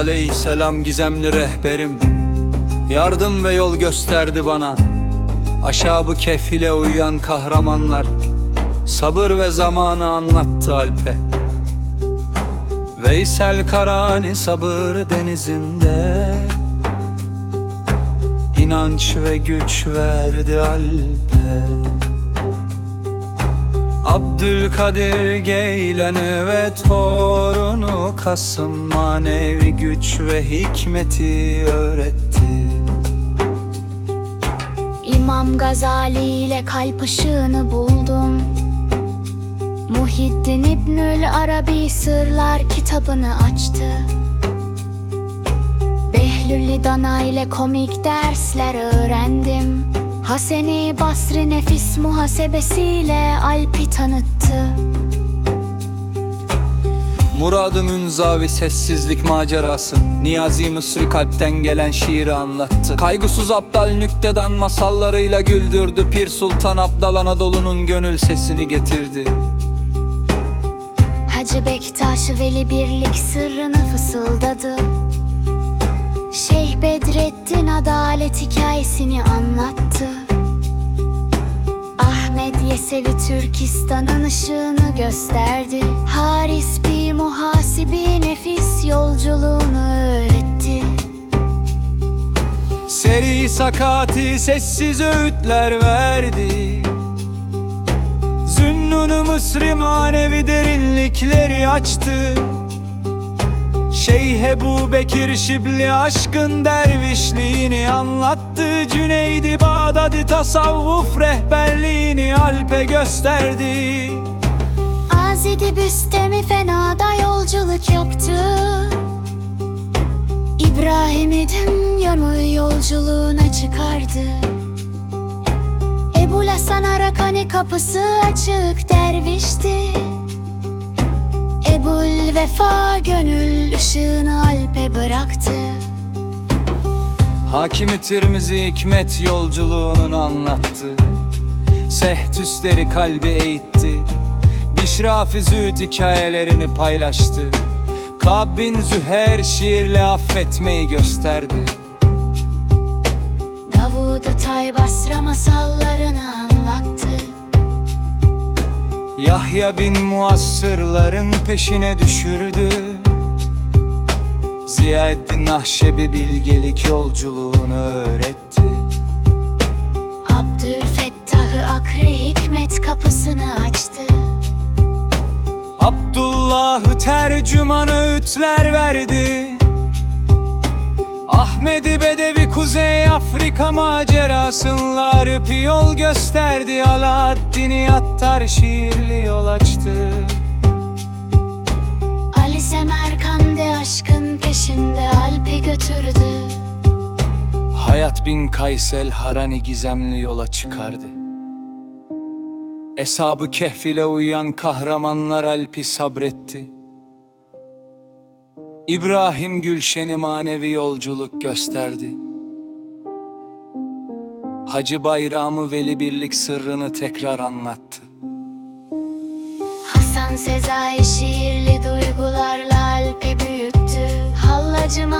Aleyhisselam gizemli rehberim. Yardım ve yol gösterdi bana. Aşabı kehf ile uyuyan kahramanlar. Sabır ve zamanı anlattı Alp'e. Veysel Karani sabır denizinde. İnanç ve güç verdi Alp'e Abdülkadir Geylani ve torunu Kasım manevi güç ve hikmeti öğretti. İmam Gazali ile kalp ışığını buldum. Muhiddin İbnül Arabi Sırlar kitabını açtı. Behlül Dana ile komik dersler öğrendim Haseni Basri nefis muhasebesiyle Alp'i tanıttı. Muradı Münzavi sessizlik macerası. Niyazi Mısri kalpten gelen şiiri anlattı. Kaygısız Abdal nüktedan masallarıyla güldürdü. Pir Sultan Abdal Anadolu'nun gönül sesini getirdi. Hacı Bektaş Veli birlik sırrını fısıldadı Şeyh Bedrettin adalet hikayesini anlattı. Ahmet Yesevi Türkistan'ın ışığını gösterdi. Haris bir muhasibi nefis yolculuğunu öğretti. Seri sakati sessiz öğütler verdi. Zünnun Mısri manevi derinlikleri açtı Şeyh Ebu Bekir Şibli aşkın dervişliğini anlattı. Cüneydi Bağdadi tasavvuf rehberliğini Alp'e gösterdi. Azidi Büstemi fenada yolculuk yaptı? İbrahim'i Dümyan'ı yolculuğuna çıkardı? Ebu Hasan Arakani kapısı açık dervişti Ebul Vefa gönül ışığını Alp'e bıraktı. Hakimi Tirmizi hikmet yolculuğunu anlattı. Sehtüsleri kalbi eğitti. Bişrafi Züğüt hikayelerini paylaştı. Kab bin Züher şiirle affetmeyi gösterdi. Davud-u Tay Basra masallarını anlattı Yahya bin Muassırların peşine düşürdü. Ziyaettin Nahşebi bilgelik yolculuğunu öğretti. Abdülfettah'ı Akri hikmet kapısını açtı. Abdullah'ı tercüman öğütler verdi Ahmedi Bedevi Kuzey Afrika macerasınla arıp yol gösterdi. Alaaddin'i Attar şiirli yol açtı. Ali Semerkand'e aşkın peşinde Alp'i götürdü. Hayat bin Kaysel Harani gizemli yola çıkardı. Eshab-ı Kehf ile uyuyan kahramanlar Alp'i sabretti İbrahim Gülşen'i manevi yolculuk gösterdi. Hacı Bayramı Veli Birlik sırrını tekrar anlattı. Hasan Sezai şiirli duygularla Alp'i büyüttü. Hallacı Mansur Fen